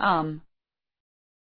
Um,